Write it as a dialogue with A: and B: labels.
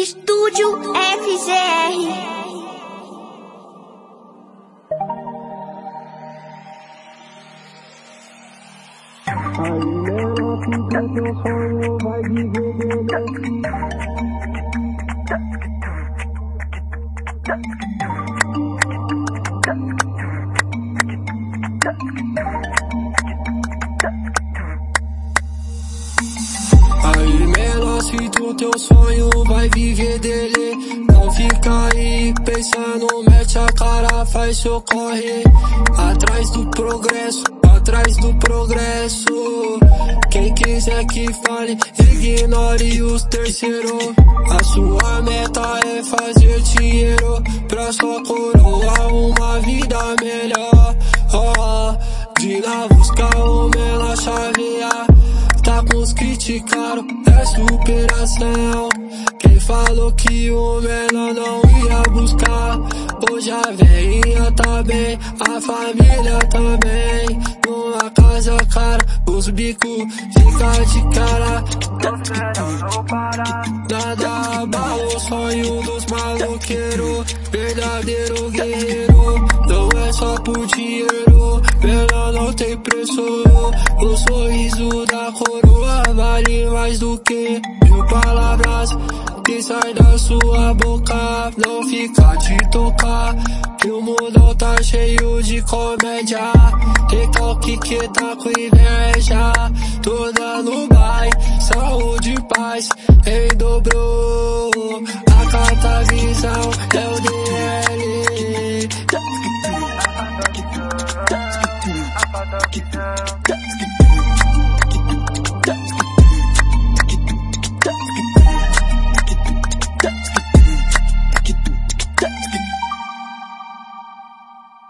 A: Estúdio FGR.
B: Aí menor se tu teu sonho vai viver dele Não fica aí pensando, mete a cara, faz seu corre Atrás do progresso atrás do progresso. Quem quiser que fale, ignore os terceiros. A sua meta é fazer dinheiro pra sua coroa uma vida melhor. Oh, de lá buscar o chavear. Criticaram, é superação. Quem falou que o menor não ia buscar, hoje a veinha tá bem, a família. Tá Numa casa cara, os bicos fica de cara. Nada abala o sonho dos maloqueiros, verdadeiro guerreiro. Não O sorriso da coroa vale mais do que mil palavras. Que sai da sua boca não fica te tocar. Que o mundo tá cheio de comédia. Recalque que tá com inveja. Toda no baile, saúde e paz. Em dobro A carta visão é o DL